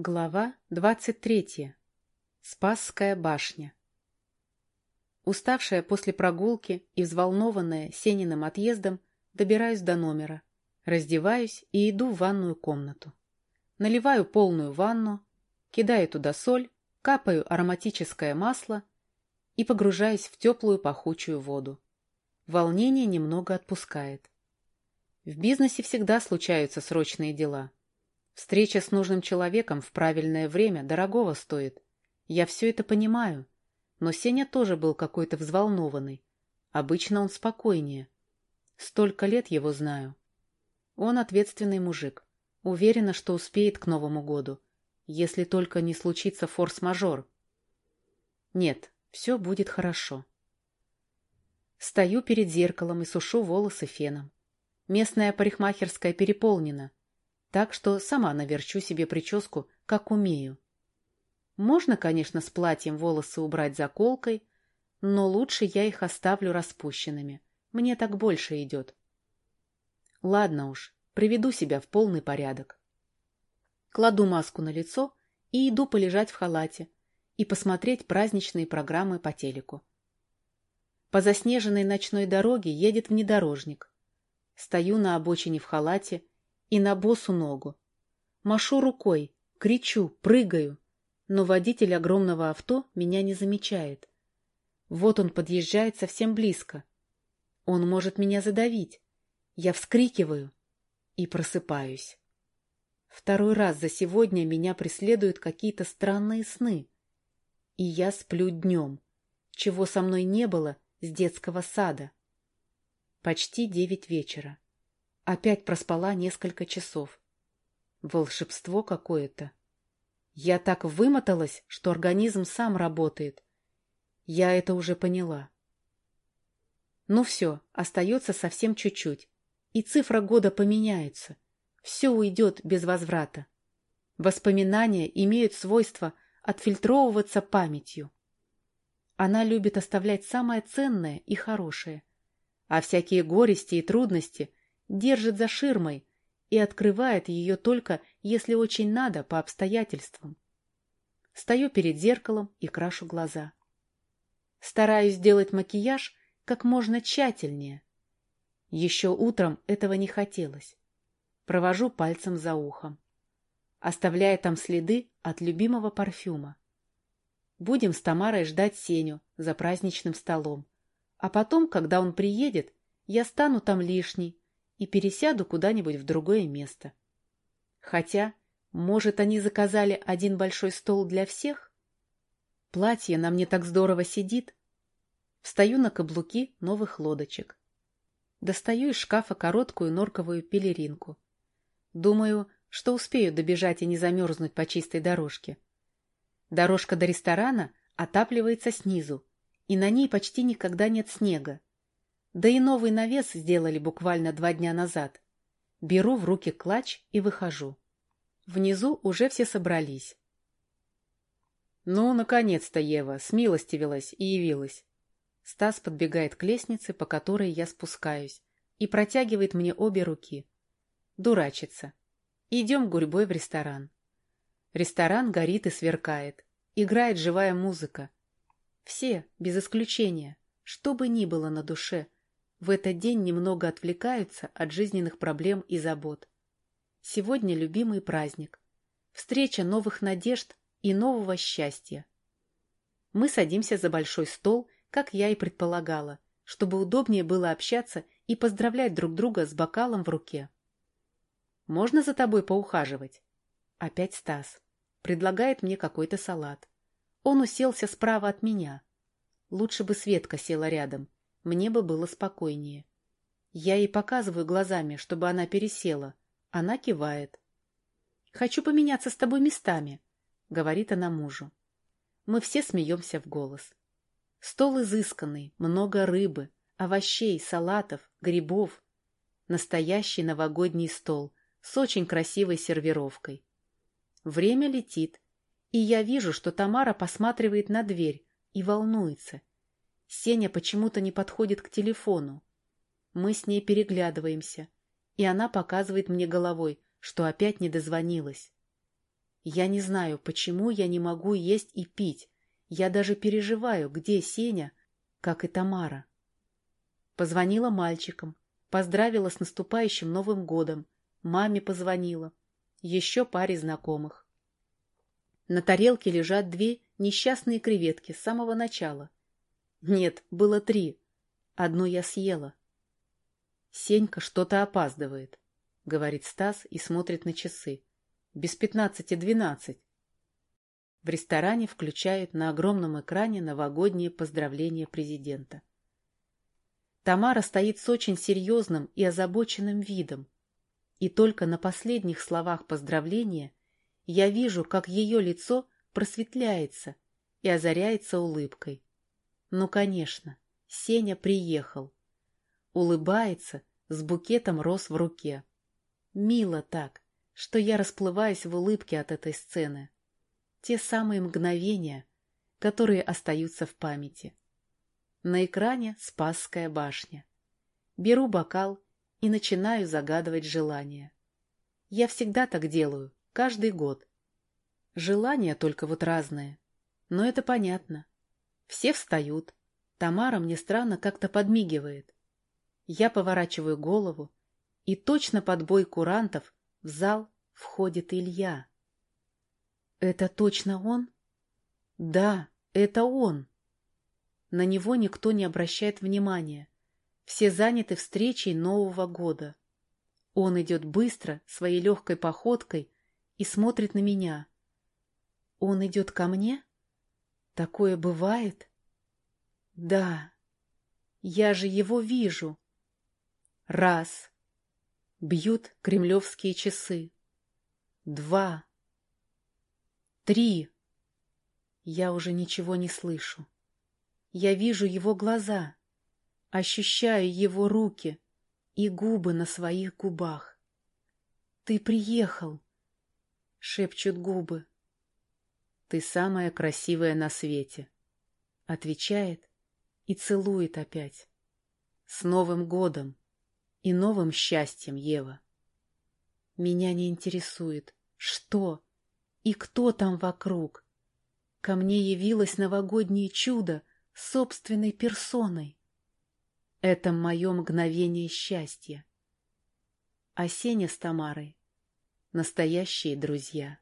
Глава двадцать третья. Спасская башня. Уставшая после прогулки и взволнованная Сениным отъездом, добираюсь до номера, раздеваюсь и иду в ванную комнату. Наливаю полную ванну, кидаю туда соль, капаю ароматическое масло и погружаюсь в теплую пахучую воду. Волнение немного отпускает. В бизнесе всегда случаются срочные дела – Встреча с нужным человеком в правильное время дорогого стоит. Я все это понимаю. Но Сеня тоже был какой-то взволнованный. Обычно он спокойнее. Столько лет его знаю. Он ответственный мужик. Уверена, что успеет к Новому году. Если только не случится форс-мажор. Нет, все будет хорошо. Стою перед зеркалом и сушу волосы феном. Местная парикмахерская переполнена. Так что сама наверчу себе прическу, как умею. Можно, конечно, с платьем волосы убрать заколкой, но лучше я их оставлю распущенными. Мне так больше идет. Ладно уж, приведу себя в полный порядок. Кладу маску на лицо и иду полежать в халате и посмотреть праздничные программы по телеку. По заснеженной ночной дороге едет внедорожник. Стою на обочине в халате и на босу ногу. Машу рукой, кричу, прыгаю, но водитель огромного авто меня не замечает. Вот он подъезжает совсем близко. Он может меня задавить. Я вскрикиваю и просыпаюсь. Второй раз за сегодня меня преследуют какие-то странные сны. И я сплю днем, чего со мной не было с детского сада. Почти девять вечера. Опять проспала несколько часов. Волшебство какое-то. Я так вымоталась, что организм сам работает. Я это уже поняла. Ну все, остается совсем чуть-чуть. И цифра года поменяется. Все уйдет без возврата. Воспоминания имеют свойство отфильтровываться памятью. Она любит оставлять самое ценное и хорошее. А всякие горести и трудности держит за ширмой и открывает ее только, если очень надо, по обстоятельствам. Стою перед зеркалом и крашу глаза. Стараюсь сделать макияж как можно тщательнее. Еще утром этого не хотелось. Провожу пальцем за ухом, оставляя там следы от любимого парфюма. Будем с Тамарой ждать Сеню за праздничным столом. А потом, когда он приедет, я стану там лишней, и пересяду куда-нибудь в другое место. Хотя, может, они заказали один большой стол для всех? Платье на мне так здорово сидит. Встаю на каблуки новых лодочек. Достаю из шкафа короткую норковую пелеринку. Думаю, что успею добежать и не замерзнуть по чистой дорожке. Дорожка до ресторана отапливается снизу, и на ней почти никогда нет снега. Да и новый навес сделали буквально два дня назад. Беру в руки клатч и выхожу. Внизу уже все собрались. Ну, наконец-то Ева смилостивилась и явилась. Стас подбегает к лестнице, по которой я спускаюсь, и протягивает мне обе руки. Дурачится. Идем гурьбой в ресторан. Ресторан горит и сверкает. Играет живая музыка. Все, без исключения, что бы ни было на душе — в этот день немного отвлекаются от жизненных проблем и забот. Сегодня любимый праздник. Встреча новых надежд и нового счастья. Мы садимся за большой стол, как я и предполагала, чтобы удобнее было общаться и поздравлять друг друга с бокалом в руке. «Можно за тобой поухаживать?» Опять Стас. Предлагает мне какой-то салат. Он уселся справа от меня. Лучше бы Светка села рядом мне бы было спокойнее. Я ей показываю глазами, чтобы она пересела. Она кивает. «Хочу поменяться с тобой местами», — говорит она мужу. Мы все смеемся в голос. Стол изысканный, много рыбы, овощей, салатов, грибов. Настоящий новогодний стол с очень красивой сервировкой. Время летит, и я вижу, что Тамара посматривает на дверь и волнуется. Сеня почему-то не подходит к телефону. Мы с ней переглядываемся, и она показывает мне головой, что опять не дозвонилась. Я не знаю, почему я не могу есть и пить. Я даже переживаю, где Сеня, как и Тамара. Позвонила мальчикам, поздравила с наступающим Новым годом, маме позвонила, еще паре знакомых. На тарелке лежат две несчастные креветки с самого начала. Нет, было три. Одну я съела. Сенька что-то опаздывает, говорит Стас и смотрит на часы. Без пятнадцати двенадцать. В ресторане включают на огромном экране новогодние поздравления президента. Тамара стоит с очень серьезным и озабоченным видом. И только на последних словах поздравления я вижу, как ее лицо просветляется и озаряется улыбкой. Ну, конечно, Сеня приехал. Улыбается с букетом роз в руке. Мило так, что я расплываюсь в улыбке от этой сцены. Те самые мгновения, которые остаются в памяти. На экране Спасская башня. Беру бокал и начинаю загадывать желания. Я всегда так делаю, каждый год. Желания только вот разные. Но это понятно. Все встают. Тамара мне странно как-то подмигивает. Я поворачиваю голову, и точно под бой курантов в зал входит Илья. Это точно он? Да, это он. На него никто не обращает внимания. Все заняты встречей Нового года. Он идет быстро, своей легкой походкой, и смотрит на меня. Он идет ко мне? Такое бывает? Да. Я же его вижу. Раз. Бьют кремлевские часы. Два. Три. Я уже ничего не слышу. Я вижу его глаза, ощущаю его руки и губы на своих губах. «Ты приехал!» — шепчут губы. «Ты самая красивая на свете!» — отвечает и целует опять. «С Новым годом и новым счастьем, Ева!» Меня не интересует, что и кто там вокруг. Ко мне явилось новогоднее чудо собственной персоной. Это мое мгновение счастья. А Сеня с Тамарой — настоящие друзья.